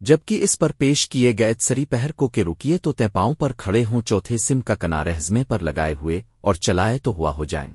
جبکہ اس پر پیش کیے گئے سری پہر کو کہ رکیے تو تے پاؤں پر کھڑے ہوں چوتھے سم کا کنارے ہزمے پر لگائے ہوئے اور چلائے تو ہوا ہو جائیں۔